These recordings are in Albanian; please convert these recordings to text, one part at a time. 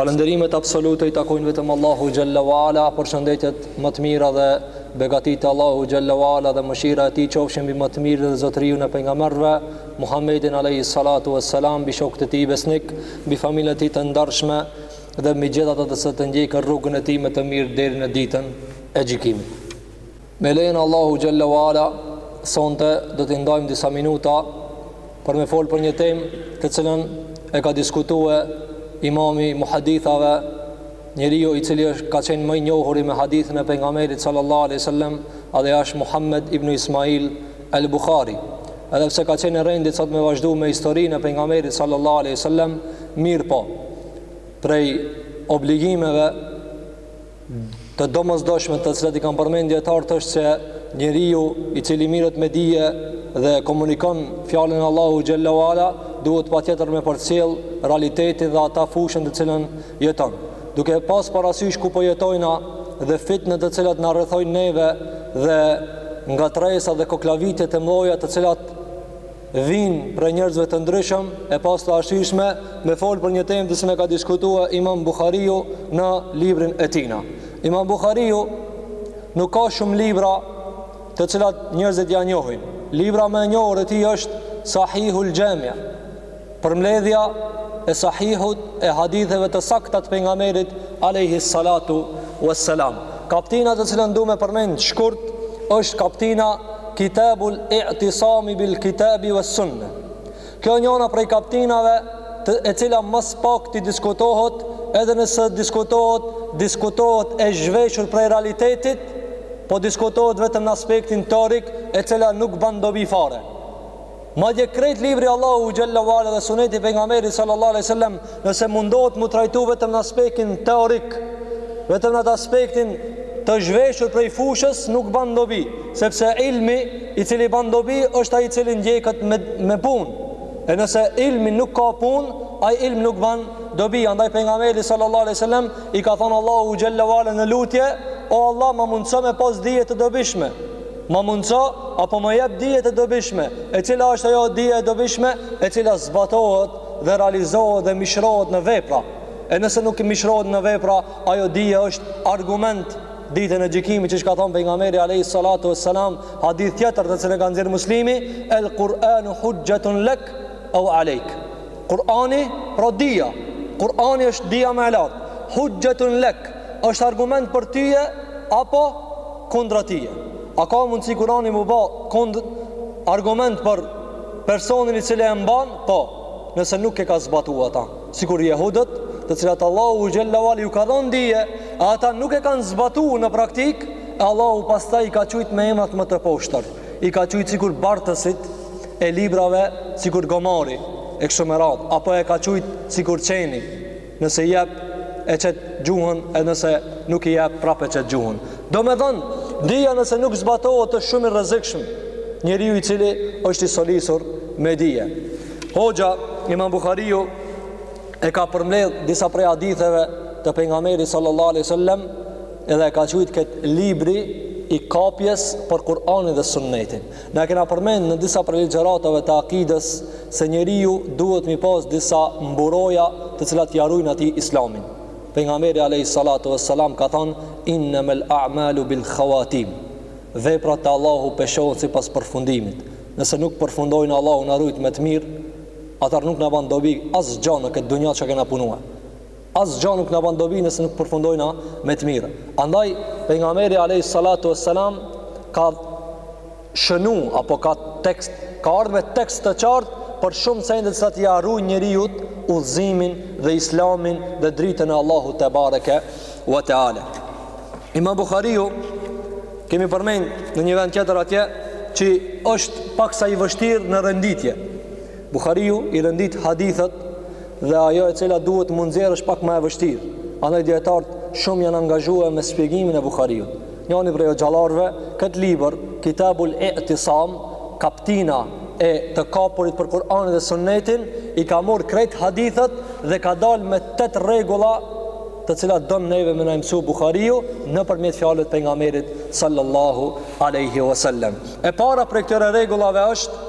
Falënderimet absolute i takojnë vetëm Allahut xhalla wa ala, përshëndetjet ma të mira dhe begatitë e Allahut xhalla wa ala dhe mëshira e tij qofshin mbi më të mirin dhe zotëriun e pejgamberëve, Muhammedin alayhi salatu wassalam, mbi shokët e tij besnikë, mbi familjen e tij të ndershme dhe mbi gjithë ata të cilët e ndjekën rrugën e tij me të mirë deri në ditën e gjykimit. Me lejen e Allahut xhalla u ala, sonte do t'i ndajmë disa minuta për me fol për një temë të cilën e ka diskutue imami i muhadithave, njeriu i cili është ka qenë ma i njohuri me hadithin e pejgamberit sallallahu alaihi wasallam, edhe ai është Muhammed ibn Ismail al-Bukhari. Edhe pse ka qenë rendi sot me vazhdu me historinë e pejgamberit sallallahu alaihi wasallam, mirëpo prej obligimeve të domosdoshme të cilat i kanë përmend dijetarët është se njeriu i cili merret me dije dhe komunikon fjalën e Allahut xhalla wa ala duhet patjetër me përcjell realitetin dhe atë fushën të cilën jeton. Duke pas parasysh ku po jetojna dhe fitnët të cilat na rrethojnë neve dhe ngatërresat dhe koklavitjet e mëdha të cilat vijnë prej njerëzve të ndryshëm e pashë të arsyeshme me fol për një temë të cilën e ka diskutu Imam Buhariu në librin e tij. Imam Buhariu nuk ka shumë libra të cilat njerëzit ia njohin. Libra më e njohur e tij është Sahihul Jami'. Përmbledhja e Sahihut e haditheve të sakta të pejgamberit alejhi salatu ves selam. Kaptina të cilën du me përmend shkurt është kaptina Kitabul I'tisami bil Kitabi was Sunnah. Kjo njona prej kaptinave të e cila ma së pakti diskutohet, edhe nëse diskutohet, diskutohet e zhveshur prej realitetit, po diskutohet vetëm në aspektin teorik, e cila nuk ban dobi fare. Madje krejt libri i Allahut xhalla wa ala dhe suneti i pejgamberit sallallahu alaihi wasallam, nëse mundohet mu trajtu vetëm në aspektin teorik, vetëm në atë aspektin të zhveshur prej fushës, nuk ban dobi, sepse ilmi i cili ban dobi është ai i cili ndjeket me me punë. E nëse ilmi nuk ka punë, ai ilm nuk ban dobi. Andaj pejgamberi sallallahu alaihi wasallam i ka thonë Allahut xhalla wa ala në lutje, o Allah, ma mundëso me pas dije të dobishme. Ma mundëso apo ma jep dijen e dobishme, e cila është ajo dija e dobishme, e cila zbatohet dhe realizohet dhe mishrohet në vepra. E nëse nuk mishrohet në vepra, ajo dije është argument ditën e gjykimit, siç ka thanë pejgamberi alayhi salatu wassalam, hadith tjetër të cilën e ka nxjerr Muslimi, el Kur'anu hujjatun lak aw alejk. Kur'ani, pra dija. Kur'ani është dija më e lartë. Hujjatun lak, është argument për tyj apo kundra tyj. A ka mundësi Kurani mu ba kundërargument për personin i cili e mban? Po, nëse nuk e ka zbatu atë. Sikur jehudët, të cilët Allahu xhel-le ue ala ju ka dhonë dije, a ata nuk e kanë zbatu në praktikë, e Allahu pastaj i ka qujtë me emrat më të poshtër. I ka qujtë sikur bartësit e librave, sikur gomari, e kështu me radhë, apo e ka qujtë sikur qeni. Nëse i jep, e qet gjuhën, e nëse nuk i jep, prap e qet gjuhën. Domethënë, dija nëse nuk zbatohet është shumë i rrezikshëm njeriu i cili është i stolisur me dije. Hoxha, imam Buhariu, e ka përmledh disa prej haditheve të pejgamberit sallallahu alejhi ue selem, edhe e ka qujtë këtë Libri i kapjes për Kur'anin dhe sunnetin. Na kena përmend në disa prej ligjëratave të akidës se njeriu duhet me i pas disa mburoja të cilat ia ruajnë atij Islamin. Pejgamberi alayhi salatu vesselam ka thanë innamal a'malu bil khawatim. Veprat te Allahu peshohen sipas përfundimit. Nëse nuk përfundojna Allahu na rujtë me të mirë, atëherë nuk na ban dobi asgja në këtë dunja që kena punuar. Asgja nuk na ban dobi nëse nuk përfundojna me të mirë. Andaj pejgamberi alayhis salatu wassalam ka shënu apo ka tekst ka ardh me tekst të qartë për shumë sende të cilat ia rujnë njeriut udhëzimin dhe islamin dhe dritën e Allahut tebareke ue teala. Imam Buhariu kemi përmend në një vend tjetër atje që është paksa i vështirë në renditje. Buhariu i rendit hadithet dhe ajo e cila duhet me u nxjerr është pak ma e vështirë. Andaj dijetarët shumë janë angazhuar me shpjegimin e Buhariut. Njëri prej hoxhallarëve këtë libër Kitabul I'tisam, Kaptina e të kapurit për Kur'anin dhe Sunnetin, i ka marrë krejt hadithet dhe ka dalë me tetë rregulla të cilat don neve me na i mësu Buhariu nëpërmjet fjalëve të pejgamberit sallallahu alaihi wasallam. E para prej këtyre rregullave është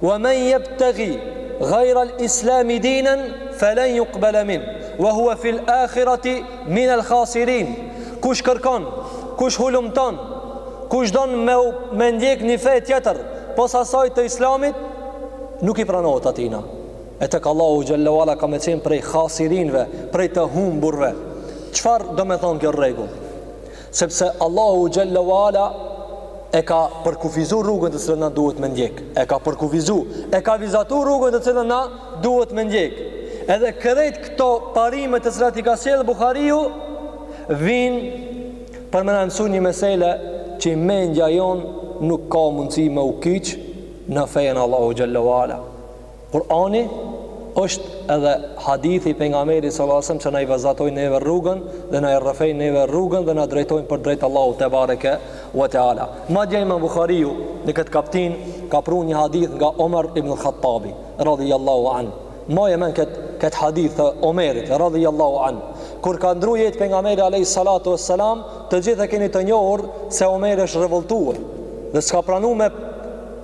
Wa men yabtaghi ghayra al-islam dinan falan yuqbala minhu wa huwa fi al-akhirati min al-khasirin. Kush kërkon, kush hulumton, kush don me ndjek një fe tjetër pos asaj të Islamit, nuk i pranohet atina. E tek Allahu xhel-le ue ala ka me qenë prej khasirinve, prej të humburve. Çfarë domethonë kjo rregull? Sepse Allahu xhel-le ue ala e ka përkufizu rrugën të cilën na duhet me ndjek. E ka përkufizu, e ka vizatu rrugën të cilën na duhet me ndjek. Edhe krejt këto parime të cilat i ka sjellë Buhariu vijn për me na mësu një mesele që mendja jonë nuk ka mundësi me u kyç në fenë e Allahut xhel-le ue ala. Kur'ani është edhe hadithi i pejgamberit sallallahu alajhi wasallam që na i vazatojnë neve rrugën dhe na i rrëfejnë neve rrugën dhe na drejtojnë për drejt Allahut tebareke ue teala. Madje Imam Buhariu në këtë kaptinë ka pru një hadith nga Omer ibn al-Khattabi radhiyallahu an. Maj n'men kët kët hadith të Omerit radhiyallahu an. Kur ka ndru jetë pejgamberi alayhi salatu wassalam, të gjithë e keni të njohur se Omeri është revoltuar dhe s'ka pranu me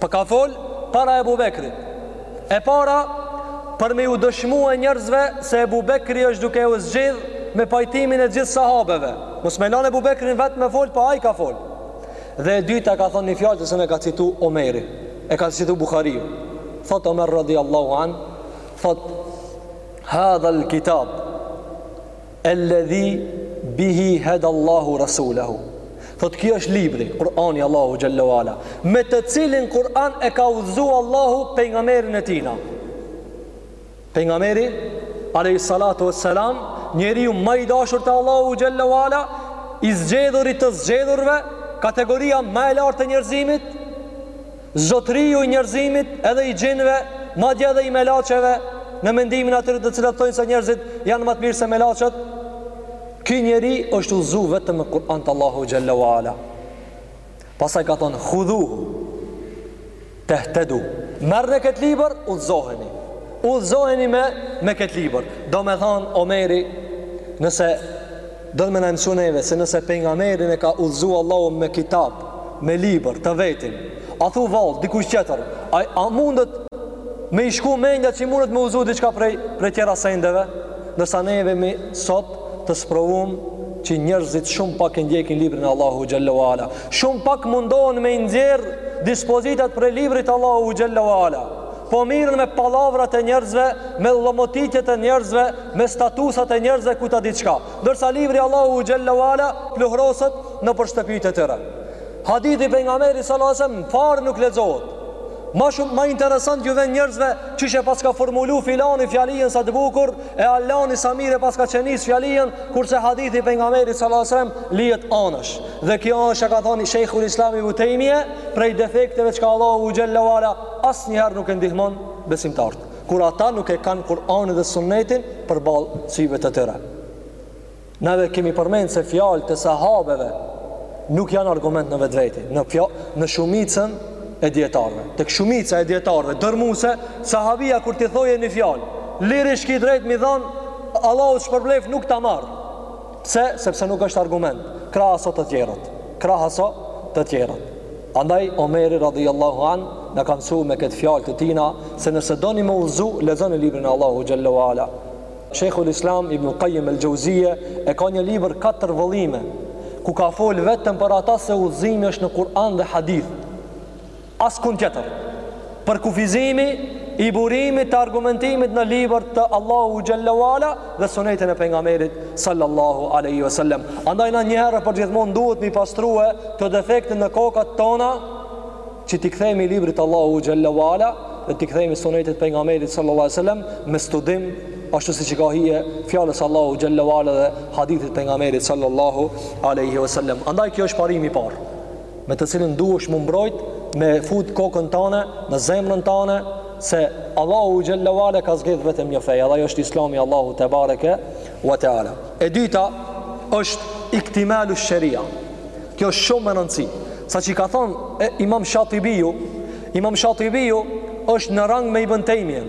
Po ka fol para Ebu Bekrit. E para, për me ju dëshmu njerëzve se Ebu Bekri është duke u zgjidh me pajtimin e gjithë sahabeve. Mos me lanë Ebu Bekrin vetë me fol, po ai ka fol. Dhe e dyta ka thonë një fjalë të cilën e ka citu Omeri, e ka citu Buhariu. Thot Omer radhiyallahu an, thot Hadha al-kitab Elledhi bihi heda Allahu Rasulehu. Thot kjo është libri, Kur'ani i Allahut xhelle ue ala, me të cilin Kur'an e ka udhëzu Allahu pejgamberin e tina. Pejgamberi alejhi salatu ue selam, njeriu ma i dashur te Allahu xhelle ue ala, i zgjedhuri i të zgjedhurve, kategoria ma e lartë e njerëzimit Zotëriu i njerëzimit edhe i xhinve, madje edhe i melaçeve, në mendimin e atyre të cilët thonë se njerëzit janë ma të mirë se melaçet, ky njeri është udhëzu vetëm me Kur'an të Allahut xhelle ue ala. Pastaj ka thonë hudhu tehtedu. Merrne këtë libër udhëzoheni. Udhëzoheni me me këtë libër. Domethonë Omeri, nëse Don me na mësu neve se nëse pejgamberin e ka udhëzu Allahu me kitab, me libër, të vetin, a thu vallë dikush tjetër, a, a mundet me i shku mendja që mundet me udhëzu diçka prej, prej tjera sendeve? Ndërsa neve jemi sot të sprovum që njerëzit shumë pak e ndjekin librin e Allahut xhelle ue ala. Shumë pak mundohen me i nxjerr dispozitat prej librit t'Allahut xhelle ue ala. Po mirren me pallavrat e njerëzve, me llomotitjet e njerëzve, me statusat e njerëzve ku ta di, çka. Ndërsa libri i Allahut xhelle ue ala pluhroset nëpër shtëpitë e tyre. Hadithi i pejgamberit sallallahu alajhi wasallam fare nuk lexohet. Ma shumë ma interesant ju vjen njerëzve qysh e paska formulu filani fjalinë sa të bukur, e allani sa mirë e paska qenis fjalinë, kurse hadithi i pejgamberit sallallahu alajhi wasallam lihet anësh. Dhe kjo është, ka thonë Shejkhul Islami Ibn Tejmije prej defekteve që Allahu xhelle ue ala asnjëherë nuk i ndihmon besimtarët kur ata nuk e kanë Kur'anin dhe Sunnetin përballë syve të tyre. Neve kemi përmend se fjalët e sahabeve nuk janë argument në vetvete, në fjo, në shumicën e dijetarëve. Tek shumica e dijetarëve dërrmuese, sahabia kur t'i thojë një fjalë, lirisht ki drejt me i thon Allahu t'shpërbleft nuk ta marr. Pse? Sepse nuk është argument. Krahaso të tjerët. Krahaso të tjerët. Andaj Omeri radhijallâhu anhu na ka mësu me këtë fjalë të tina se nëse doni me udhëzu lexoni librin e Allahut xhel-le ue ala. Shejhul Islam Ibnul Qajjim El Xhauzije e ka një libër katër vëllime ku ka folë vetëm për ata se udhëzimi është në Kur'an dhe Hadith. Askund tjetër. Përkufizimi i burimit të argumentimit në libër të Allahu xhel-le ue ala dhe sunetin e pejgamberit sallallahu alaihi wasallam. Andaj na një herë për gjithmonë duhet mi pastrue këto defekte në kokat tona që t'i kthehemi librit të Allahu xhel-le ue ala dhe t'i kthehemi sunetit të pejgamberit sallallahu alaihi wasallam me studim ashtu siç ka hije fjalës Allahu xhel-le ue ala dhe hadithit të pejgamberit sallallahu alaihi wasallam. Andaj kjo është parimi i parë. me të cilin duhesh mu mbrojt me fut kokën tane në zemrën tane se Allahu xhel-le ue ala ka zgjedh vetëm një fe edhe ai është islami Allahu tebareke ue teala e dyta është iktimalu sheria kjo është shumë me rëndësi siç e ka thonë imam shatibiju imam shatibiju është në rang me Ibën Tejmijen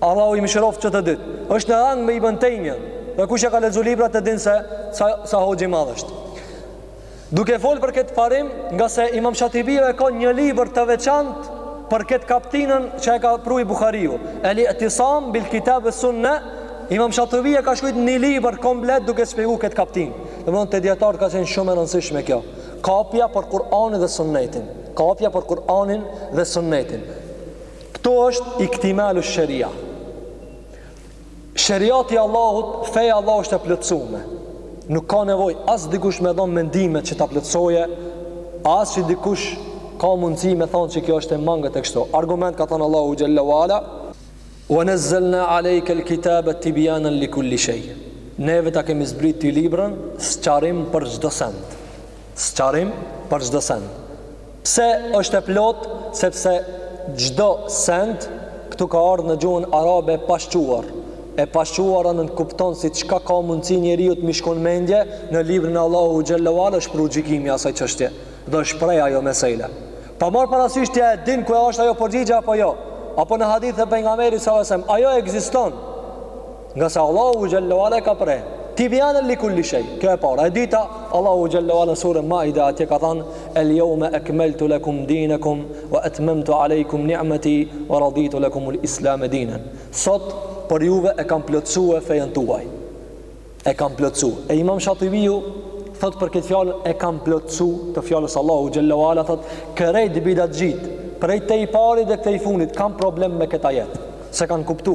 Allahu i mëshiroftë që të dytë është në rang me Ibën Tejmijen dhe kush e ka lexu librat e din se sa, sa hoxhë i madh është Duke folë për këtë parim, ngase Imam Shatibiu e ka një libër të veçantë për këtë kaptinën që e ka pru Buhariu. El i'tisam bil kitabi ue sunne, Imam Shatibiu e ka shkujt një libër komplet duke shpjegu këtë kaptin. Domethënë te dijetarët ka qenë shumë e rëndësishme kjo. Kapja për Kur'anin dhe sunnetin. Kapja për Kur'anin dhe sunnetin. Këtu është iktimalu sheria. Sheriati i Allahut, feja e Allahut është e plotësume. Nuk ka nevojë as dikush me dhonë mendime që ta plotësojë, as që dikush ka mundësi me thonë se kjo është e mangët e kështu. Argument ka thënë Allahu xhel-le ue ala, "Wa nazzalna alayka al-kitaba tibyanan li kulli shay." Neve ta kemi zbrit ty librin sqarim për çdo send. Sqarim për çdo send. Pse është e plotë? Sepse çdo send këtu ka ardhë në gjuhën arabe e pashquar. E pashquara nënkupton se çka ka mundësi njeriut me i shku n'mendje në librin e Allahu xhel-le ue ala është pru gjykimi i asaj çështje dhe është pre ajo mesele. Pa marr parasysh ti a e din ku është ajo përgjigje apo jo? Apo në hadithe të pejgamberit sallallahu alajhi wasallam ajo ekziston? Ngase Allahu xhel-le ue ala ka pre. Tibjane li kulli shej. Kjo e para. E dyta, Allahu xhel-le ue ala sure Maide atje ka thënë: "El yawma akmaltu lakum dinakum wa atmamtu alaykum ni'mati wa raditu lakum al-islam dinan." Sot për juve e kam plotësu fejen tuaj. E kam plotësu. E Imam Shatibiu thot për këtë fjalë e kam plotësu të fjalës Allahu xhel-le ue ala thot krejt bidatxhinjtë prej te i pari deri te i fundit kanë problem me këtë ajet s'e kanë kuptu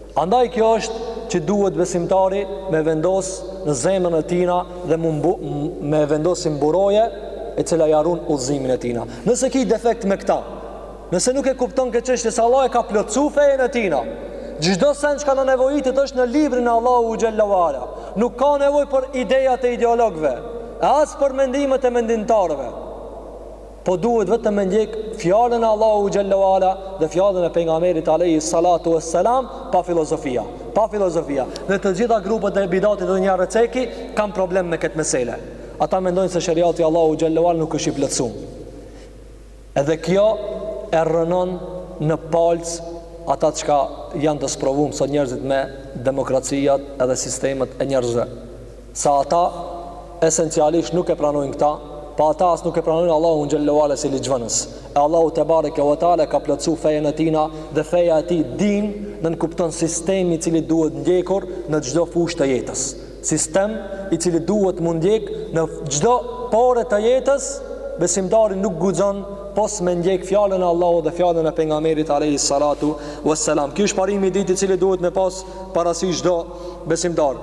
Andaj kjo është që duhet besimtari me vendos në zemrën e tina dhe mu mbu, me vendos si mburoje e cila ia run udhëzimin e tina. Nëse ki defekt me këta, nëse nuk e kupton këtë çështje se Allah e ka plotësu fejën e tina, çdo sen çka na nevojitet është në librin e Allahu xhelle ve ala. Nuk ka nevojë për idejat e ideologve, e as për mendimet e mendimtarëve. Po duhet vetëm me ndjek fjalën e Allahu xhelle ve ala dhe fjalën e pejgamberit alayhi salatu wassalam pa filozofia. Pa filozofia. Dhe të gjitha grupet e bidatit dhe një receki kanë problem me këtë mesele. Ata mendojnë se sheriati i Allahu xhelle ve ala nuk është i plotësum. Edhe kjo e rrënon në palcë ata çka janë të sprovum sot njerëzit me demokraciat edhe sistemet e njerëzve. Se ata esencialisht nuk e pranojnë këta, po ata as nuk e pranojnë Allahun xhelle ve ala si ligjvënës. E Allahu tebareke ve teala e ka plotësu fejën e tina dhe feja e tij din nënkupton sistemi i cili duhet ndjekur në çdo fushë të jetës. Sistem i cili duhet mu ndjek në çdo pore të jetës, besimtari nuk guxon pos me ndjek fjalën e Allahut dhe fjalën e pejgamberit alejhi salatu vesselam. Ky është parimi i dytë i cili duhet me pas parasysh çdo besimtar.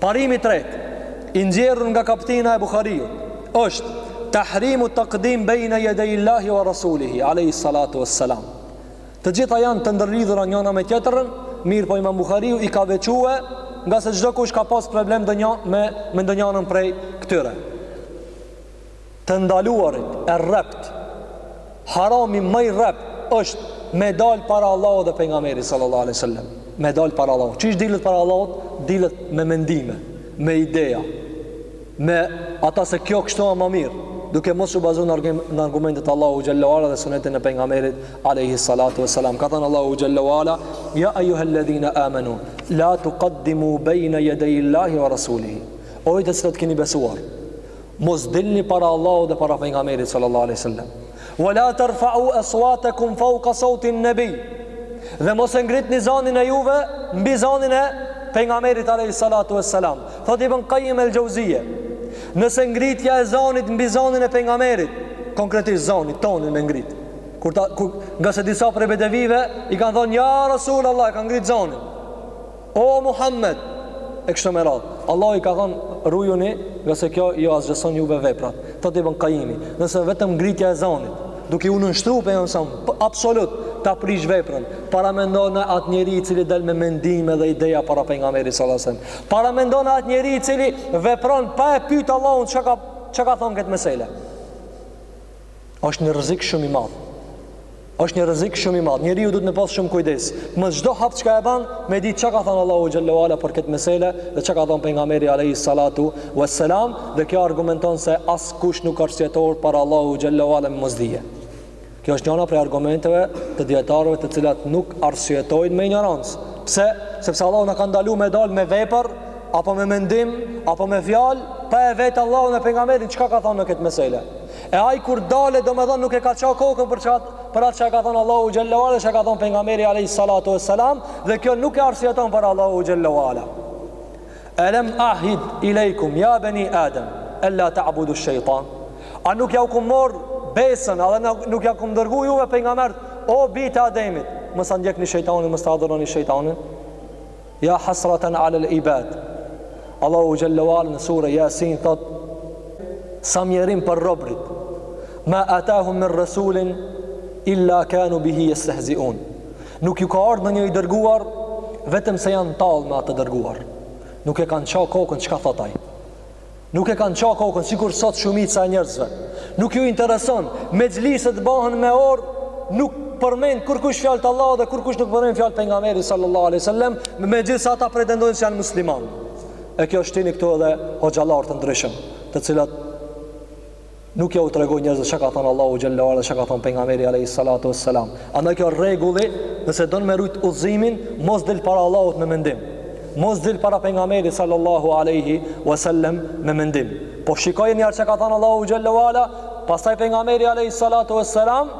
Parimi i tretë, i nxjerrur nga kaptina e Buhariut, është tahrimu taqdim baina yadayillahi wa rasulihi alayhi salatu wassalam. Të gjitha janë të ndërlidhura njëna me tjetrën, mirëpo Imam Buhariu i ka veçue, ngase çdokush ka pas problem ndonjë me me ndonjënën prej këtyre. të ndaluarit e rreptë harami më i rreptë është me dal para Allahut dhe pejgamberit sallallahu alaihi wasallam me dal para Allahut qysh dilet para Allahut dilet me mendime me ideja me ata se kjo kështu më mirë duke mos u bazuar në argum, argumentet e Allahu xhelle ve ala dhe sunetin e pejgamberit alayhi salatu wasalam. Ka thënë Allahu xhelle ve ala, ya ayyuhalladhina amanu la tuqaddimu bayna yadayillahi wa rasulihi. O ju të cilët keni besuar, Mos dilni para Allahut dhe para pejgamberit sallallahu alaihi wasallam. Wala tarfa'u aswatakum fawqa sawti an-nabi. Dhe mos e ngritni zanin e juve mbi zanin e pejgamberit alaihi salatu wassalam. Thotë Ibn Qayyim al-Jauziyje, nëse ngritja e zanit mbi zanin e pejgamberit, konkretisht zanit tonin me ngrit. Kur ta kur ngase disa prej bedevive i kanë thonë ja Rasul Allah e kanë ngrit zanin. O Muhammed! E kështu me radhë. Allahu i ka thonë, rujuni, ngase kjo jau asgjëson juve veprat. Thotë Ibn Kajimi. Nëse vetëm ngritja e zanit, duke iu nënshtru pejgamberit sallallahu alaihi wasallam absolut, ta prish veprën. Paramendone atë njeri i cili del me mendime dhe ideja para pejgamberit sallallahu alaihi wasallam. Paramendone atë njeri i cili vepron pa e pyt Allahun çka ka, çka ka thonë këtë mesele. Është një rrezik shumë i madh. Është një rrezik shumë i madh. Njeriu duhet me pas shumë kujdes. Me çdo hap çka e bën, me di çka ka thënë Allahu xhelle ve ala për këtë mesele dhe çka ka thënë pejgamberi alayhi salatu wassalam dhe kjo argumenton se askush nuk arsyetohet para Allahut xhelle ve ala me mosdije. Kjo është njëra prej argumenteve të dietarëve të cilat nuk arsyetojnë me injorancë. Pse? Sepse Allahu na ka ndaluar me dal me vepër apo me mendim apo me fjalë pa e vet Allahun e pejgamberin çka ka thënë në këtë mesele. E ai kur dale domethënë nuk e ka ça kokën për, qat, për atë që e ka thonë Allahu xhelle ve ala dhe që e ka thonë pejgamberi alejhi salatu ve selam dhe kjo nuk e arsyeton para Allahut xhelle ve ala. Elem ahid ilejkum, ja beni Adem, el-la ta'budu shejtan. A nuk jau kom marrë besën, edhe nuk jau kom dërgu juve pejgamberët, o bijtë e Ademit, mos ta ndjekni shejtanin, mos ta adhuroni shejtanin. Ya hasratan ala al ibad Allahu jalla wa ala në sure Jasin thot sa mjerim për robrit ma atahum min rasulin illa kanu bihi yastehzi'un nuk ju ka ardhur ndonjë i dërguar vetëm se janë tallë me atë të dërguar nuk e kanë ça kokën çka thot ai Nuk e kanë ça kokën, sikur sot shumica e njerëzve. Nuk ju intereson, mexhliset bëhen me orë, nuk përmend kurkush fjalët e Allahut edhe kurkush nuk përmend fjalët e pejgamberit sallallahu aleyhi sallem, megjithëse ata pretendojnë se janë musliman. E kjo shtini këtu edhe hoxhallarë të ndryshëm, të cilat Nuk jau tregojnë njerëzve çka ka thënë Allahu xhelle ve ala, çka ka thënë pejgamberi alaihi salatu wassalam. Andaj kjo rregulli, nëse don me rujt udhëzimin, mos del para Allahut me mendim. Mos del para pejgamberit sallallahu alaihi wasallam me mendim. Po shiko njëherë çka ka thënë Allahu xhelle ve ala, pastaj pejgamberi alaihi salatu wassalam,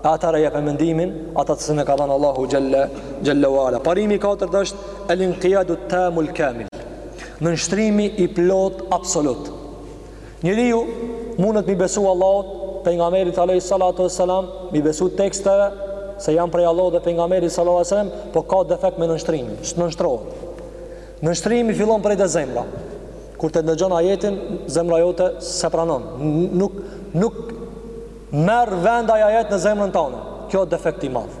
e atëherë jepe mendimin, atë të cilin e ka dhënë Allahu xhelle ve ala. Parimi i katërt është el-inqiyadu tamul kamil. Nënshtrimi i plotë absolut. Njeriu mundet m'i besu Allahut, pejgamberit alayhi salatu wassalam, m'i besu teksteve se janë prej Allahut dhe pejgamberit sallallahu alaihi wasallam, po ka defekt me nënshtrimin, s'nënshtrohet. Nënshtrimi fillon prej te zemra. Kur ta dëgjon ajetin, zemra jote s'e pranon. Nuk nuk merr vend ai ajet në zemrën tane. Kjo është defekt i madh.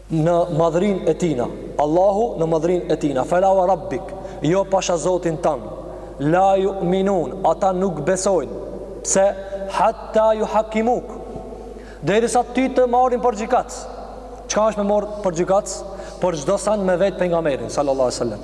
në madhërinë e tina, Allahu në madhërinë e tina, fela wa rabbik, jo pasha Zotin tan, la juminun, ata nuk besojnë, pse hatta juhakimuk, derisa ty të marrin për gjykatës, çka është me marrë për gjykatës, për çdo sen me vet pejgamberin, sallallahu sallam.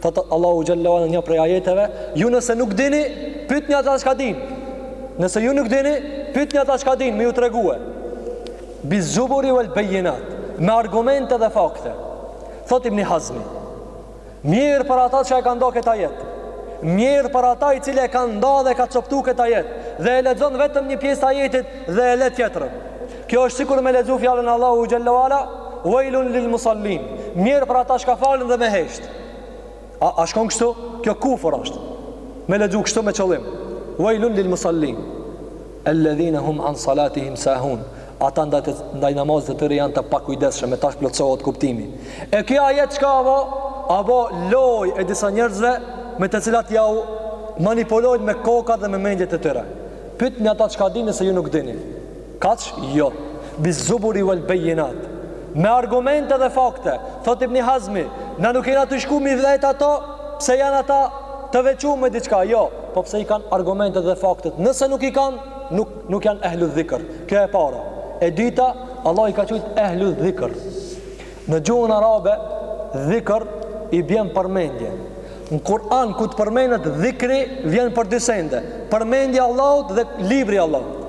Thotë Allahu xhalla në një prej ajeteve, ju nëse nuk dini, pytni ata çka dinë. Nëse ju nuk dini, pytni ata çka dinë, me ju tregu. Biz zuburi vel bejinat, me argumente dhe fakte. Thotë ibn Hazmi, mjerë për ata që e ka nda kët ajet, mjerë për ata i cili e ka nda dhe e ka coptu kët ajet, dhe e lexon vetëm një pjesë t'ajetit dhe e le tjetrën. Kjo është sikur me lexu fjalën e Allahu xhalla ue ala, "Wailun lil musallin." Mjerë për ata çka falen dhe me hesht. A, a shkon kështu? Kjo kufër asht. Me lexu kështu me qëllim. "Wailun lil musallin." Alladhina hum an salatihim sahun. Ata ndaj të, ndaj namazit të tyre janë të pakujdesshëm, e tash plotësohet kuptimi. E ky ajet çka a bo? A bo lojë e disa njerëzve me të cilat jau manipulojnë me koka dhe me mendjet e tyre. Pyetni ata çka dinë nëse ju nuk dini. Kaq jo. Biz zuburi wal bejinat. Me argumente dhe fakte. Thot Ibn Hazmi, na nuk jena tu shku me i vet ata, pse janë ata të veçuar me diçka, jo, po pse i kanë argumentet dhe faktet. Nëse nuk i kanë, nuk nuk janë ehlu dhikr. Kjo e para. E dyta, Allah i ka qujt ehlu dhikr. Në gjuhën arabe, dhikr i bjen përmendje. Në Kur'an ku të përmendet dhikri vjen për dy sende, përmendja e Allahut dhe libri i Allahut.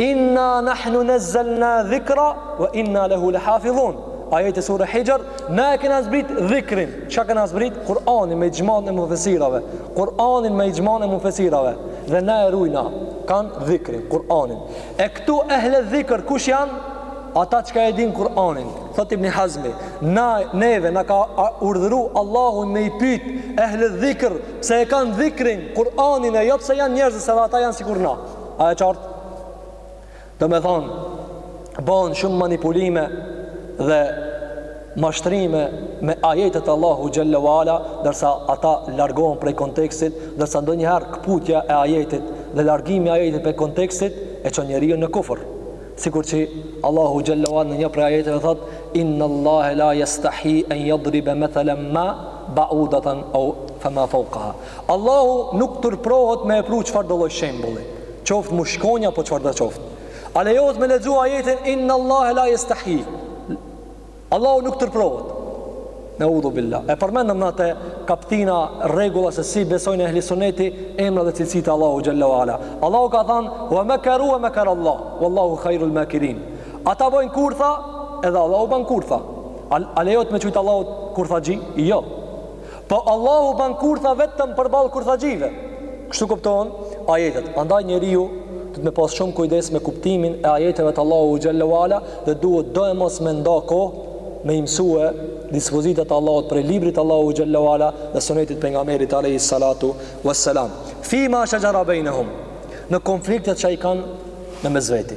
Inna nahnu nazzalna dhikra wa inna lahu lahafizun. Ajeti sura Hijr, na e kena zbrit dhikrin. Çka kena zbrit? Kur'anin me ixhmanë e mufesirave. Kur'anin me ixhmanë e mufesirave dhe na e rujna, kënd? Dhikrin, Kur'anin. E këtu ehle dhikër kush janë? Ata çka e dinë Kur'anin, thot Ibn Hazmi, na, neve na ka urdhëru Allahu me i pyt ehle dhikër pse e kanë dhikrin, Kur'anin e jo pse janë njerëz, se edhe ata janë sikur na. A e qartë? Domethënë, bojnë shumë manipulime dhe mashtrime me ajete të Allahu xhalla u ala, ndërsa ata largohen prej kontekstit, ndërsa ndonjëherë këputja e ajetit dhe largimi i ajetit prej kontekstit e çon njeriun në kufër. Sikur që Allahu xhalla u ala në një prej ajeteve thotë inna Allahe la yastahi an yadriba mathalan ma ba'udatan fama fawqaha. Allahu nuk turpërohet me pru çfarëdo lloj shembulli, qoftë mushkonjë apo çfarëdo qoftë. A lejohet me lexu ajetin inna Allahe la yastahi? Allahu nuk turpërohet. Neudhu billah. E përmendëm n'atë kaptinë rregulla se si besojnë ehli suneti emrat dhe cilësitë e Allahut xhalla wa ala. Allahu ka thanë, wa mekaru wa mekar Allah, wa Allahu khajrul makirin. Ata bojnë kurtha, edhe Allahu ban kurtha. A, a lejohet me qujt Allahu kurthaxhi? Jo. Po Allahu ban kurtha vetëm përballë kurthaxhive. Kështu kuptohen ajetet. Andaj njeriu duhet me pas shumë kujdes me kuptimin e ajeteve të Allahut xhallahu ala dhe duhet doemos me nda kohë me i mësue dispozitat e Allahut prej librit të Allahut xhallahu ala dhe sunetit të pejgamberit alayhi salatu wassalam. Fima shajara bainahum. Në konfliktet që i kanë në mes veti.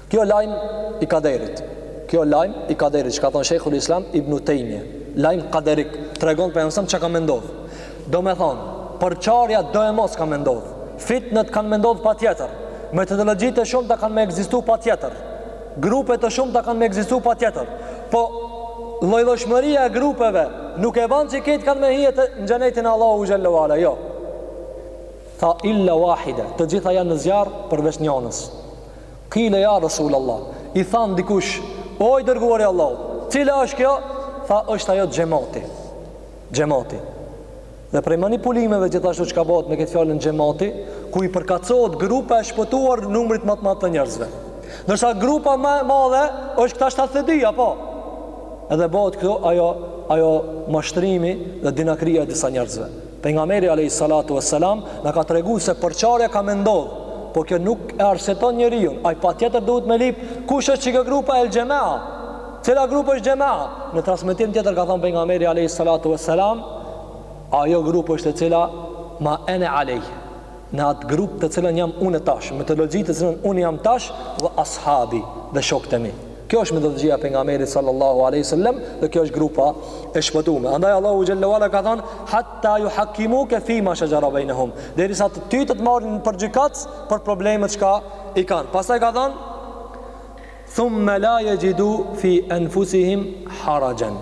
Kjo lajm i kaderit, kjo lajm i kaderit, siç ka thon Sheikhul Islam Ibn Tejmije, lajm kaderik, tregon për... çka ka me ndodh. Domethon, përçarja doemos ka me ndodh. Fitnet kanë me ndodh patjetër. Metodologji të shumta kanë me ekzistu patjetër. Grupe të shumta kanë me ekzistu patjetër. Po llojllojshmëria e grupeve nuk e ban që këta kanë me hi në xhenetin e Allahut xhallahu ala, jo. Tha illa wahida, të gjitha janë në zjarr përveç njënës. Kile ja Resul Allah, i tha dikush, O i dërguari i Allahut, cila është kjo? Tha, është ajo xhemati. Xhemati. Dhe prej manipulimeve gjithashtu çka bohet me këtë fjalën xhemati, ku i përkatësohet grupa e shpëtuar numrit ma të madh të njerëzve. Ndërsa grupa më e madhe është këta 72, apo? Edhe bohet këtu ajo ajo mashtrimi dhe dinakria e disa njerëzve. Pejgamberi alejhi salatu vesselam na ka tregu se përçarja ka me ndodh, po kjo nuk e arsyeton njeriun. Ai patjetër duhet me lip kush është kjo grupa el xhemaa. Cila grup është xhemaa? Në transmetim tjetër ka thanë pejgamberi alejhi salatu vesselam, ajo grup është e cila ma ene alejhi. në atë grup të cilën jam unë tash, metodologji të cilën unë jam tash dhe ashabi dhe shokët e mi. Kjo është metodologjia e pejgamberit sallallahu alaihi wasallam dhe kjo është grupa e shpëtume. Andaj Allahu xhallahu ala ka thanë hatta yuhakimuka fi ma shajara bainahum. Derisa ty të të marrin për gjykatës për problemet çka i kanë. Pastaj ka thanë thumma la yajidu fi anfusihim harajan.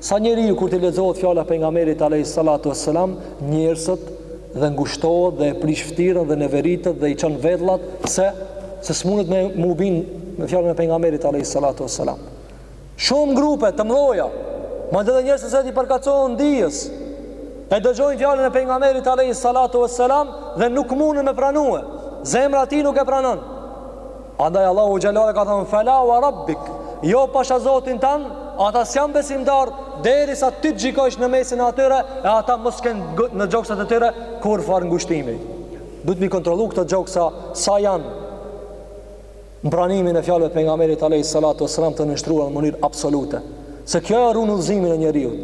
Sa njeriu kur t'i lexohet fjala e pejgamberit alejhi salatu ves selam njerset dhe ngushtohet dhe e prish ftyrën dhe neveritet dhe i çon vetllat se se s'munet me u bind me fjalën e pejgamberit alejhi salatu ves selam. Shumë grupe të mëdha, madje edhe njerëz që i përkatësohen dijes, e dëgjojnë fjalën e pejgamberit alejhi salatu ves selam dhe nuk mundën me pranu. Zemra e tij nuk e pranon. Andaj Allahu xhallahu ala ka thanë fela wa rabbik, jo pasha Zotin tënd, ata s'janë besimtarë derisa ti të gjykosh në mesin e atyre e ata mos kenë në gjoksat e tyre kurrfarë ngushtimi. Duhet m'i kontrollu këto gjoksa sa janë në pranimin e fjalëve të pejgamberit alayhi salatu wasalam të nënshtruar në mënyrë absolute. Se kjo e run udhëzimin e njeriut.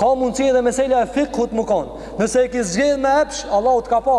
Ka mundësi edhe mesela e fikhut me kon. Nëse e ke zgjedh me epsh, Allahu të ka pa.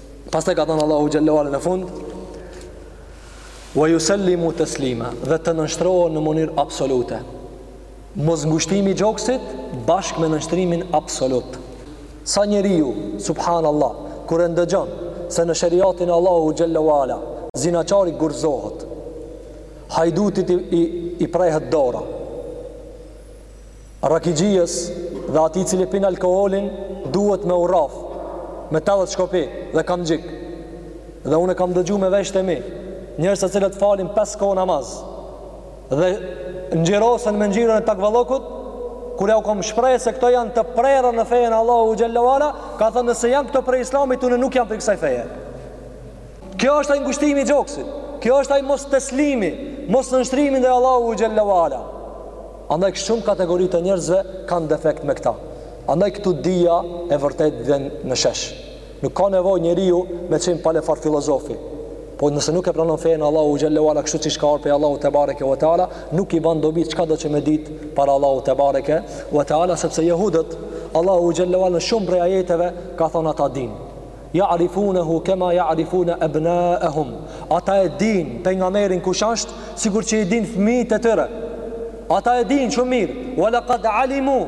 Pastaj ka thon Allahu xhallahu ala në fund wa yusallimu taslima dhe të nënshtrohen në mënyrë absolute. Mos ngushtimi i gjoksit bashkë me nënshtrimin absolut. Sa njeriu, subhanallahu, kur e ndëgjon se në shariatin e Allahu xhallahu ala zinaqari gurzohet. Hajdutit i i, i prehet dora. Rakixhisë dhe atij i cili pin alkoholin duhet me u rraf me tetëdhjetë shkopi dhe kamxhik. Dhe unë kam dëgju me vesht e mi njerz të cilët falin pesë kohë namaz dhe ngjyrosen me ngjyrën e takvallokut kur jau kam shpreh se këto janë të prera në fejen e Allahu xhalla uala ka thënë nëse janë këto prej islamit unë nuk jam prej kësaj feje. Kjo është ai ngushtimi i gjoksit. Kjo është ai mos teslimi, mos nënshtrimi ndaj Allahu xhallahu ala. Andaj shumë kategori të njerëzve kanë defekt me këta. Andaj këtu dija e vërtet vjen në shesh. Nuk ka nevojë njeriu me çit palafar filozofi. Po nëse nuk e pranon fenë Allahu xhallahu ala kështu siç ka ardhur prej Allahu te bareke ve teala, nuk i ban dobi çka do që me dit para Allahu te bareke ve teala sepse jehudët Allahu xhallahu ala në shumë prej ajeteve ka thënë ata din. Ja'rifunehu kema ja'rifune ebna'ehum Ata e din pejgamberin kush asht Sikur që i din fmit e tyre Ata e din shumë mir Wa la kad alimu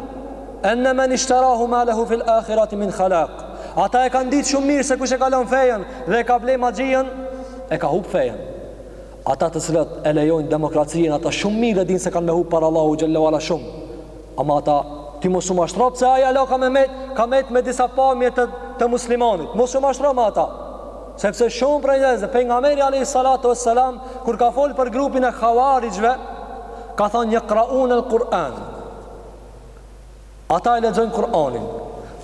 Enne men ishterahu ma lehu fil akhirat min khalak Ata e kan dit shumë mir Se kush e ka lon fejen dhe e ka ble magjinë E ka hup fejen Ata të cilët e lejojnë demokracien, ata shumë mirë e dinë se kanë me hub para Allahu xhallahu ala shumë. Ama ata ti mos u mashtro pse ai hala ka me met, ka met me disa pamje të të muslimanit. Mos u mashtro me ata. Sepse shumë prej njerëzve, pejgamberi alayhi salatu wassalam kur ka fol për grupin e Khawarijve, ka thonë jekraun el Kur'an. Ata e lexojnë Kur'anin.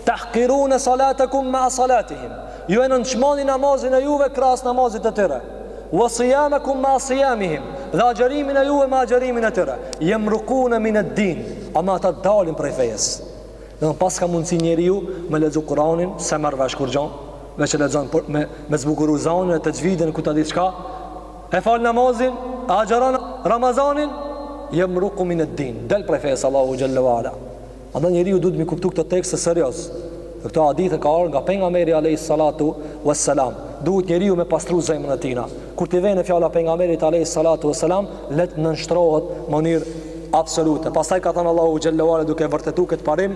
Tahqirun salatakum ma salatihim. Ju e nënçmoni namazin e juve krahas namazit të tyre. Wa siyamakum ma siyamihim. Dhe agjerimin e juve me agjerimin e tyre. Yamruquna min ad-din. Ama ata dalin prej fejes. Në paska mundsi njeriu me lexu Kur'anin, se merr vesh kurgjon, veç e lexon me me zbukuru zonë texhvidin ku ta di çka, E fal namazin, e agjëron Ramazanin, yemruqu min ad-din, del prej fesë, Allahu xhalla ve ala. Andaj njeriu duhet mi kuptu këto tekste serioz. Dhe këto hadithe ka ardhur nga pejgamberi alayhis salatu was salam. Duhet njeriu me pastru zemrën e tina. Kur t'i vjen fjala pejgamberit alayhis salatu was salam, le t'nënshtrohet në mënyrë absolute. Pastaj ka thanë Allahu xhalla ve ala duke e vërtetu këtë parim,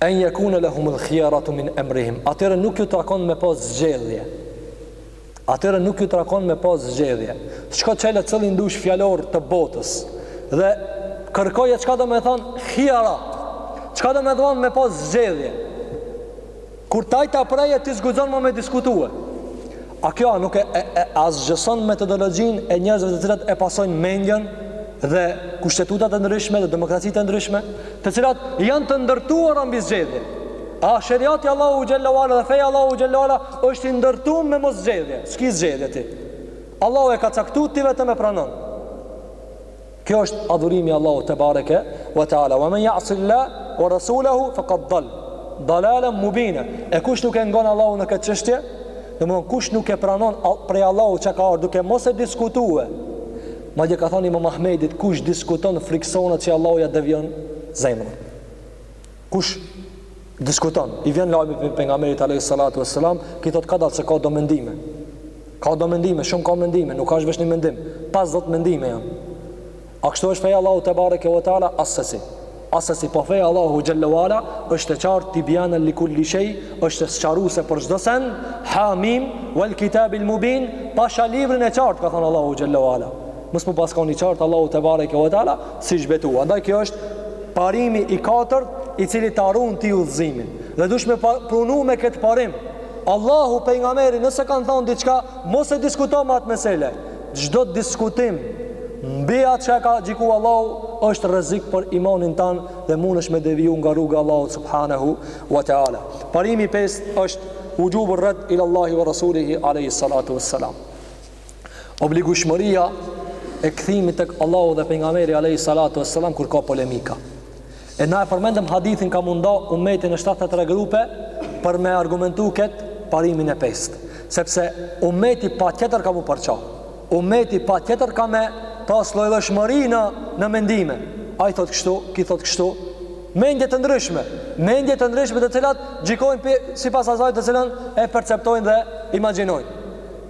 En yakuna lahum al khiyaratu min amrihim. Atyre nuk ju takon me pas zgjedhje. Atyre nuk ju takon me pas zgjedhje. Shko çelë cillin dush fjalor të botës dhe kërkoje çka do me thonë khiyara. Çka do me thonë me pas zgjedhje? Kur t'ja ta preje ti s'guxon mo me diskutue. A kjo nuk e, e, e asgjëson metodologjinë e njerëzve të cilat e pasojnë mendjen dhe kushtetutat e ndryshme dhe demokracitë e ndryshme, të cilat janë të ndërtuara mbi zgjedhje. A sheriati Allahu xhallahu ala dhe feja Allahu xhallahu ala është i ndërtu me moszgjedhje, s'ki zgjedhje ti. Allahu e ka caktu, ti vetëm e pranon. Kjo është adhurimi Allahu tebareke ve teala. Wa men ya'si Allah wa rasulahu faqad dalla dalalan mubina. E kush nuk e ngon Allahu në këtë çështje? Domthon kush nuk e pranon prej Allahu çka ka ardhur duke mos e diskutue. Madje ka thënë Imam Ahmedi kush diskuton friksohna që Allahu ja devion zemrën. Kush diskuton, i vjen lajmi prej pejgamberit alayhi salatu wassalam, ky thot kadalë se ka do mendime. Ka do mendime, shumë ka mendime, nuk ka veç një mendim. 50 mendime janë. A kështu është feja Allahu tebareke ve teala asesi. Asesi po feja Allahu xhallahu ala është e qartë tibjanan li kulli shay, është e sqaruese për çdo sen, hamim wal kitabil mubin, pasha librin e qartë ka thënë Allahu xhallahu ala. Mos me pas kon i qartë Allahu tebareke ve teala S'ish betu. Andaj kjo është parimi i katërt i cili ta ruan ti udhëzimin. Dhe dush me pranu me këtë parim. Allahu pejgamberi nëse kanë thonë diçka, mos e diskuto mo atë mesele. Çdo diskutim mbi atë çka ka gjyku Allahu është rrezik për imanin tan dhe mundesh me deviju nga rruga e Allahut subhanahu wa taala. Parimi i pestë është wujubur rad ila Allahi wa rasulihi alayhi salatu wassalam. obligueshmëria e kthimit tek Allahu dhe pejgamberi alayhi salatu wassalam kur ka polemika. E na e përmendëm hadithin ka mu nda umeti në 73 grupe për me argumentu këtë parimin e pestë. Sepse umeti patjetër ka mu përça. Umeti patjetër ka me pas llojllojshmëri në, në mendime. Ai thot kështu, ky thot kështu. Mendje të ndryshme. Mendje të ndryshme të cilat gjykojnë sipas asaj të cilën e perceptojnë dhe imagjinojnë.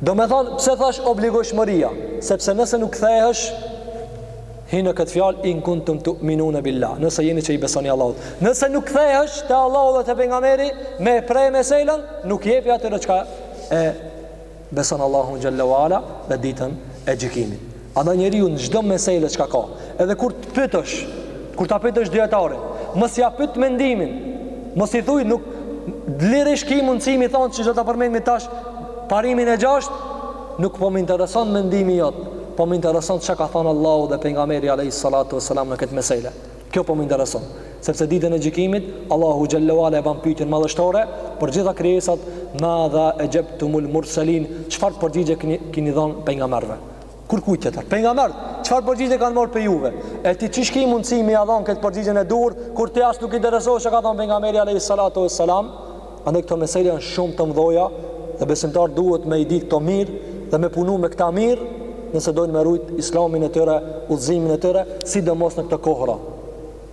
Domethonë, pse thash obligueshmëria? Sepse nëse nuk kthehesh, hin në këtë fjalë, in kuntum tu'minuna billah, nëse jeni që i besoni Allahut. Nëse nuk kthehesh te Allahu dhe te pejgamberi, me pre meselën, nuk je pi atyre çka e beson Allahun xhelle we ala dhe ditën e gjykimit. Andaj njeriu në çdo mesele çka ka, edhe kur të pyetësh, kur ta pyetësh dijetarin, mos ia pyet mendimin. Mos i thuj nuk lirisht ki mundësi mi thonë që do ta përmendmi tash parimin e gjashtë, nuk po më intereson mendimi jot, po më intereson çka ka thënë Allahu dhe pejgamberi alayhi salatu wasalam në këtë mesele. Kjo po më intereson, sepse ditën e gjykimit Allahu xhallahu ala e bën pyetjen madhështore për gjitha krijesat madha exhebtumul murselin, çfarë përgjigje keni dhënë pejgamberëve? Kurkujt tjetër? Pejgambert, çfarë përgjigje kanë marrë prej juve? E ti çish ke mundësi me ia dhënë këtë përgjigjen e duhur kur ti as nuk i interesohesh çka ka thënë pejgamberi alayhi salatu wassalam? Andaj këto mesela janë shumë të mëdha dhe besimtarët duhet me i di këto mirë dhe me punu me këta mirë nëse dojnë me rujt islamin e tyre, udhëzimin e tyre, sidomos në këto kohëra.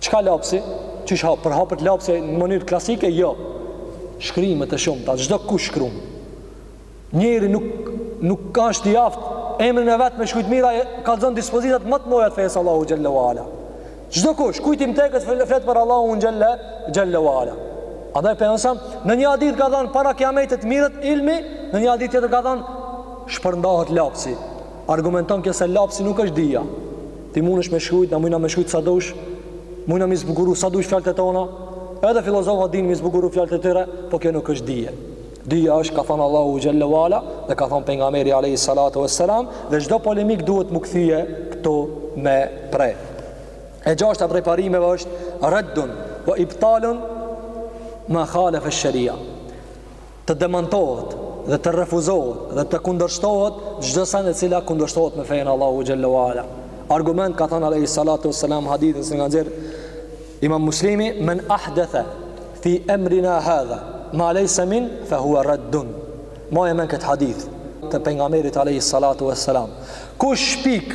Çka lapsi? Qysh hap, përhapet lapsi në mënyrë klasike, jo. Shkrimet e shumta, çdokush shkrun. Njeri nuk, nuk është i aftë emrin e vet me shkrujt mirë, kallzon dispozitat më të mëdhaja t'fesë Allahu xhalla wa ala. Çdokush kujt i teket flet për Allahun xhalla, xhalla wa ala. Edhe pse në një hadith ka thanë para kiametit merret ilmi, në një hadith tjetër ka thanë shpërndahet lapsi. Argumenton kjo se lapsi nuk është dija. Ti mundesh me shkrujt, na mujna me shkrujt sa dush, mujna mi zbukuru sa dush fjalët e tona, edhe filozofët dinë mi zbukuru fjalët e tyre, po kjo nuk është dije. Dija është ka thënë Allahu xhalla wala dhe ka thënë pejgamberi alayhi salatu wassalam dhe çdo polemik duhet mu kthye këtu me u pre. E gjashta prej parimeve është raddun wa ibtalun ma khalafa sharia. të demantohet dhe të refuzohet dhe të kundërshtohet çdo send e cila kundërshtohet me fejën e Allahut xhallahu ala argument ka thënë alayhi salatu wassalam hadithin që na e nxjerr Imam Muslimi men ahdatha fi amrina hadha ma laysa minhu fa huwa radd mbaje mend kët hadith të pejgamberit alayhi salatu wassalam kush shpik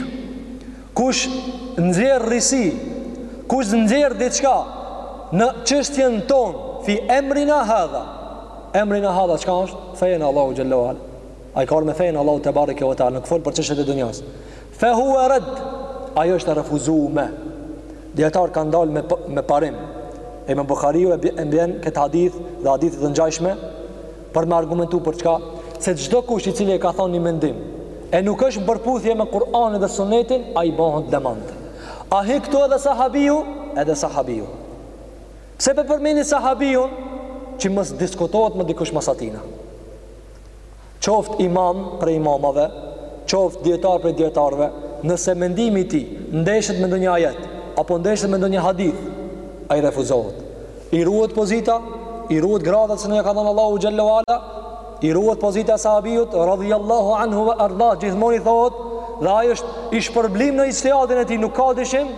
Kush nxjerr risi, kush nxjerr diçka në çështjen tonë, fi emrina hadha. Emrina hadha çka është? Fejën e Allahut xhallahu ala. Ai ka me fejën e Allahut tebareke ve teala, nuk fol për çështjet e dunjas. Fe huwa rad. Ajo është e refuzume. Dijetarët kanë dalë me me parim. Imam Buhariu e bjen këtë hadith dhe hadithe të ngjashme Për me argumentu për çka? Se çdo kush i cili e ka thonë një mendim, e nuk është në përputhje me Kur'anin dhe Sunetin, ai bëhet demant. A hi këtu edhe sahabiu, edhe sahabiu. Pse po përmendi sahabiun që mos diskutohet ma dikush mas atina? Qoft imam prej imamave, qoft dijetar prej dijetarëve, nëse mendimi i tij ndeshet me ndonjë ajet apo ndeshet me ndonjë hadith, ai refuzohet. I ruhet pozita, i ruhet grada që ia ka dhënë Allahu xhallahu ala, i ruhet pozita e sahabiut radhiyallahu anhu wa arda, gjithmonë i thuhet dhe ai është i shpërblym në ixhtihadin e tij, nuk ka dyshim,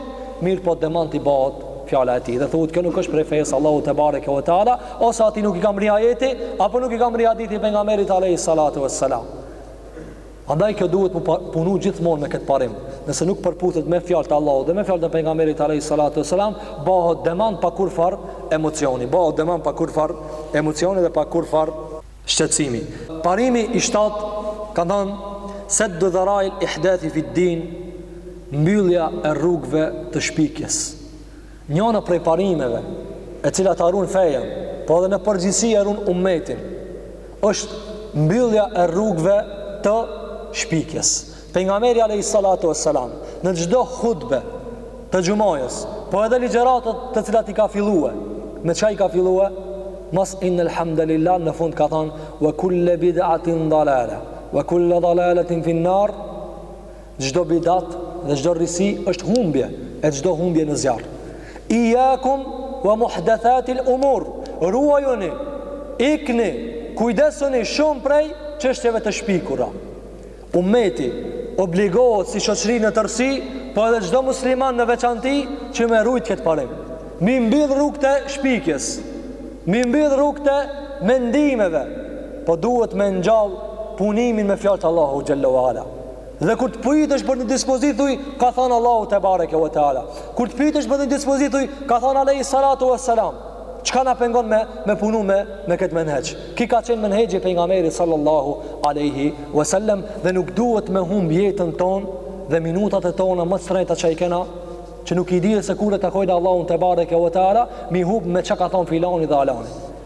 mirëpo demant i bëhet fjala e tij. Dhe thuhet kjo nuk është prej fesë Allahut tebareke ve teala, ose atij nuk i ka mrri ajeti, apo nuk i ka mrri hadithi i pejgamberit alayhi salatu wassalam. Andaj kjo duhet mu punu gjithmonë me këtë parim. Nëse nuk përputhet me fjalët e Allahut dhe me fjalët e pejgamberit alayhi salatu wasalam, bëhet demant pa kurfar emocioni, bëhet demant pa kurfar emocioni dhe pa kurfar shqetësimi. Parimi i shtatë kanë thënë saddu dharail ihdathi fi din, mbyllja e rrugëve të shpikjes. Njëra prej parimeve, e cila ta ruan fenë, po edhe në përgjithësi e ruan ummetin, është mbyllja e rrugëve të shpikjes. Pejgamberi alayhis salatu was salam në çdo hutbe të xhumajës, po edhe ligjëratat të cilat i ka filluar, me çka i ka filluar? Mas innal hamdalillah në fund ka thënë wa kullu bid'atin dalala wa kullu dalalatin fi an-nar Çdo bidat dhe çdo risi është humbje e çdo humbje në zjarr. Iyakum wa muhdathatil umur. Ruajuni, ikni, kujdesuni shumë prej çështjeve të shpikura. Ummeti obligohet si shoqëri në tërësi, po edhe çdo musliman në veçanti që me rujt këtë parim. Mi mbyll rrugët e shpikjes. Mi mbyll rrugët e mendimeve. Po duhet me ngjall punimin me fjalët e Allahut xhalla wa ala. Dhe kur të pyetësh për një dispozitë thuj, ka thënë Allahu tebareke ve teala. Kur të pyetësh për një dispozitë thuj, ka thënë alejhi salatu ve selam. Çka na pengon me punu me këtë menhex? Ky ka qenë menhexhi i pejgamberit sallallahu alaihi wasallam dhe nuk duhet me humb jetën tonë dhe minutat e tona më të shtrenjta që i kena që nuk i dihet se kur e takojna Allahun tebareke ve teala, mi humb me çka ka thënë filani dhe alani.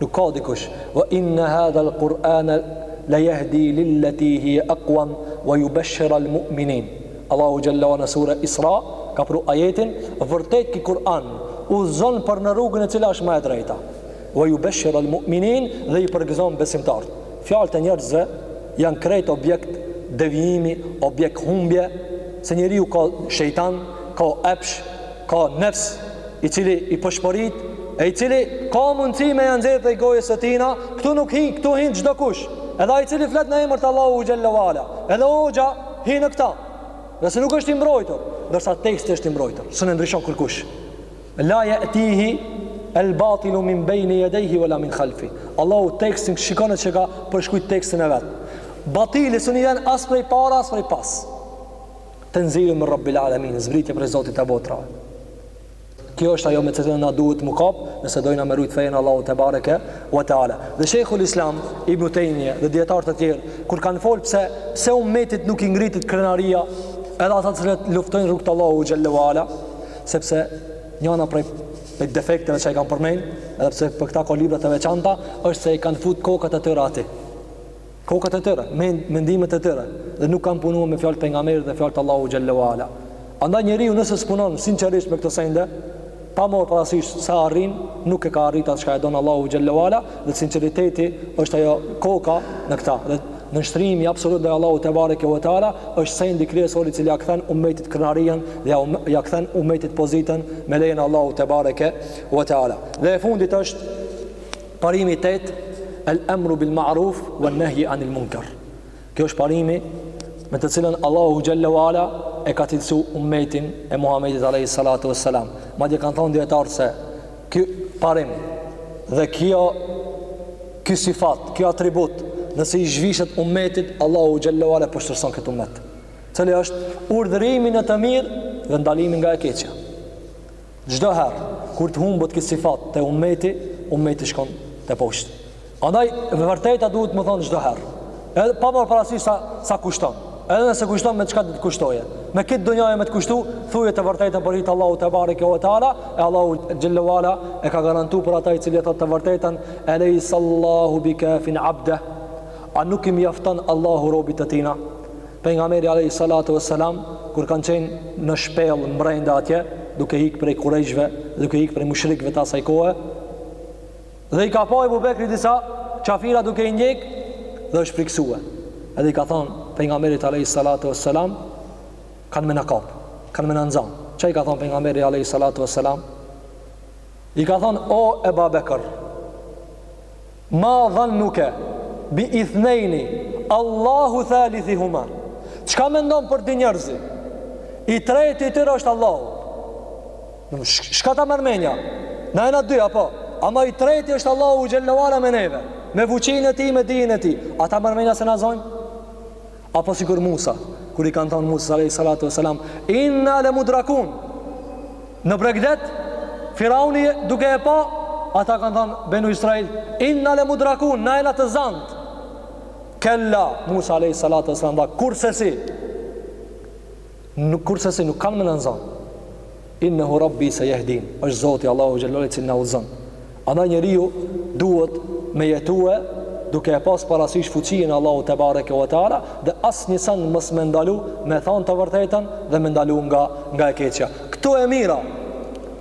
Nuk ka dikush, wa inna hadha al-Qur'ana la yahdi lillati hiya aqwam wa yubashshira al-mu'minin. Allahu xhalla wa ala në suren Isra ka pru ajetin, vërtet ky Kur'an udhëzon për në rrugën e cila është më e drejta. Wa yubashshira al-mu'minin dhe i përgëzon besimtarët. Fjalët e njerëzve janë krejt objekt devijimi, objekt humbje, se njeriu ka shejtan, ka epsh, ka nefs i cili i pëshpërit e i cili ka mundësi me ia nxjerrë prej gojës së tina këtu nuk hi, këtu hin çdokush edhe ai i cili flet në emër të Allahut xhelle ve ala edhe hoxha hin në këta dhe se nuk është i mbrojtur ndërsa teksti është i mbrojtur s'un e ndryshon kërkush la jetihi el batilu min bejni jedejhi ve la min khalfih Allahu tekstin shikone si ka përshkrujt tekstin e vet batili s'un i vjen as prej para as prej pas Tenzilu min Rabbil Alamin, zbritje prej Zotit të botrave. Kjo është ajo me të cilën na duhet mu kap, nëse dojna me rujt fejen e Allahut tebareke wa taala. Dhe Sheikhul Islam Ibn Taymiyyah dhe dietar të tjerë kur kanë fol pse pse ummetit nuk i ngritet krenaria, edhe ata të cilët luftojnë rrugt e Allahut xhalla wa ala, sepse njëna prej defekteve që i kanë përmend, edhe pse për këta ka libra të veçanta, është se i kanë fut kokat e tyre aty. Kokat e tyre, mendimet e tyre, dhe nuk kanë punuar me fjalë të pejgamberit dhe fjalë të Allahu xhalla wala. Andaj njeriu nëse s'punon sinqerisht me këto sende, pa marrë parasysh sa arrin, nuk e ka arrit atë çka e don Allahu xhalla wala, dhe sinqeriteti është ajo koka në këtë. Dhe nënshtrimi absolut ndaj Allahut te bareke ve teala është sendi kryesor i cili ia kthen ummetit krenarinë dhe ia um-, ia kthen ummetit pozitën me lejen e Allahut te bareke ve teala. Dhe e fundit është Parimi i tetë, El emru bil ma'ruf wan nahyi anil munkar. Kjo është parimi me të cilën Allahu xhallahu ala e ka cilësu ummetin e Muhamedit alayhi salatu wassalam. Madje kanë thonë dijetarët se ky parim dhe kjo ky sifat, ky atribut, nëse i zhvishet ummetit, Allahu xhallahu ala poshtërson këtë ummet. Cili është urdhërimi në të mirë dhe ndalimi nga e keqja. Çdo herë kur të humbet ky sifat te ummeti, ummeti shkon te poshtë. Andaj e vërteta duhet me thonë çdo herë. Edhe pa marrë parasysh sa sa kushton. Edhe nëse kushton me çka do të kushtoje. Me këtë dynja me të kushtu, thuje të vërtetën për hir të Allahut te bareke ve teala, e Allahu xhelle wala e ka garantu për atë i cili e thotë të vërtetën, elei sallahu bi kafin abde. A nuk i mjafton Allahu robit të tij? Pejgamberi alejhi salatu ves selam kur kanë qenë në shpellë mbrenda atje, duke ikë prej kurejshëve, duke ikë prej mushrikëve të asaj kohe, dhe i ka pa Ebu Bekri disa qafira duke i ndjek dhe është frikësue. Edhe i ka thonë pejgamberit alejhi salatu ves selam kanë me na kap, kanë me na nxan. Ça i ka thonë pejgamberi alejhi salatu ves selam i ka thonë o Eba Bekr Ma dhannuke bi ithnejni Allahu thalithi huma Çka mendon për dy njerëz I treti i tyre është Allahu Çka ta merr mendja Na jena dy po ama i treti është Allahu xhelle wala me neve Me fuqinë e tij me dijen e tij A ta merr mendja se na zonjë Apo sikur Musa, kur i kanë thonë Musës alejhi salatu ve selam, "Inna le mudrakun." Në bregdet, Firauni duke e pa, ata kanë thonë Benu Israil, "Inna le mudrakun, na jena të zant." Kella, Musa alejhi salatu ve selam, "Kurrsesi, Nuk kurrsesi nuk kanë me na nxan. Innehu Rabbi se jehdin. Është Zoti Allahu xhelle wala i cili na udhëzon. Andaj njeriu duhet me jetue duke e pas parasysh fuqinë e Allahut te bareke ve teala dhe asnjë sen mos me ndalu me thënë të vërtetën dhe me ndalu nga nga e keqja. Këtu e mira,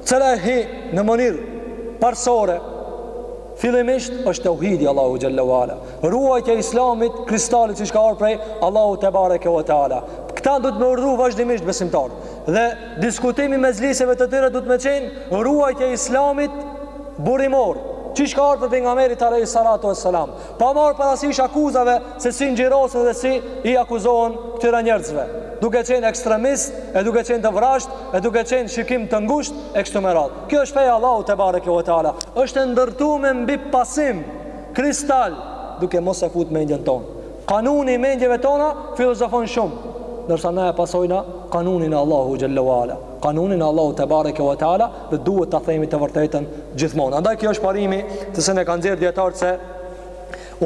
cila hin në mënyrë parësore, fillimisht është teuhidi i Allahut xhallahu ala. Ruajtja e Islamit, kristalt siç ka ardhur prej Allahut tebareke ve teala. Këta duhet me urdhëru vazhdimisht besimtarët. Dhe diskutimi me zliseve të tyre duhet me qenë ruajtja e Islamit burimor. Siç ka ardh prej pejgamberit alejhi salatu vesselam. Pa marr parasysh akuzave se si ngjyrosen dhe si i akuzohen këtyre njerëzve. Duke qenë ekstremist, e duke qenë të vrazhdë, e duke qenë shikim të ngushtë e kështu me radhë. Kjo është feja e Allahut tebareke ve teala. Është e ndërtume mbi pasim. Kristal, duke mos e fut mendjen tonë. Kanuni i mendjeve tona filozofon shumë, ndërsa na e pasojna kanunin e Allahut xhelle ue ala, kanunin e Allahut tebareke ve teala dhe duhet ta themi të vërtetën gjithmonë. Andaj ky është parimi të cilin e kanë nxjerr dijetarët se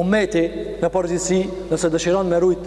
ummeti në përgjithësi nëse dëshiron me rujt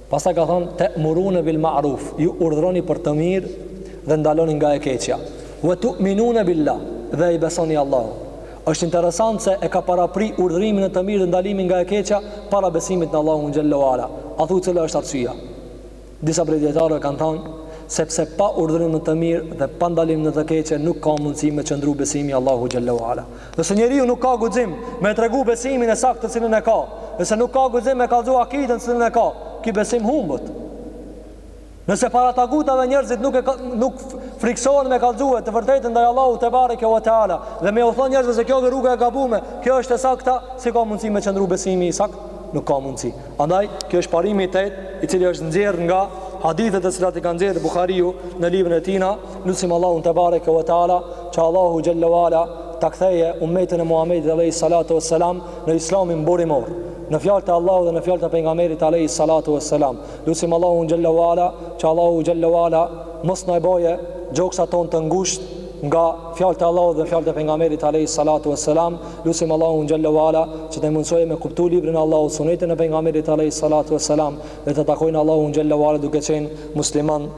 Pastaj ka thënë, Te'murune bil ma'ruf, ju urdhëroni për të mirë dhe ndaloni nga e keqja. Wa tu'minune billah, dhe i besoni Allahut. Është interesant se e ka parapri urdhërimin në të mirë dhe ndalimin nga e keqja para besimit në Allahun xhelle ue ala. A thu cila është arsyeja? Disa prej dijetarëve kanë thënë, sepse pa urdhërim në të mirë dhe pa ndalim në të keqe nuk ka mundësi me qëndru besimi në Allahun xhelle ue ala. Nëse njeriu nuk ka guxim me e tregu besimin e saktë të cilin e ka, nëse nuk ka guxim me kallzu akiden të cilën e ka, ky besim humbet. Nëse para tagutave njerëzit nuk e nuk friksohen me kallzue të vërtetën ndaj Allahut tebareke ve teala dhe me u thonë njerëzve se kjo rruga e gabume, kjo është e saktë, si ka mundësi me qëndru besimi i saktë? Nuk ka mundësi. Andaj, ky është parimi i tetë, i cili është nxjerrë nga hadithet të cilat i ka nxjerrë Buhariu në librin e tij, Lusim Allahun tebareke ve teala që Allahu xhelle ue ala ta ktheje umetin e Muhamedit alayhi salatu wassalam në islamin burimor, në fjalët e Allahut dhe në fjalët e pejgamberit alayhi salatu wassalam. Lusim Allahun xhelle ue ala që Allahu xhelle ue ala mos na i boje gjoksat tonë të ngushtë nga fjalët e Allahut dhe fjalët e pejgamberit alayhi salatu wassalam lusim Allahun xhelle ue ala që t'mundësojë me kuptu librin e Allahut sunetin e pejgamberit alayhi salatu wassalam dhe të takojmë Allahun xhelle ue ala duke qenë musliman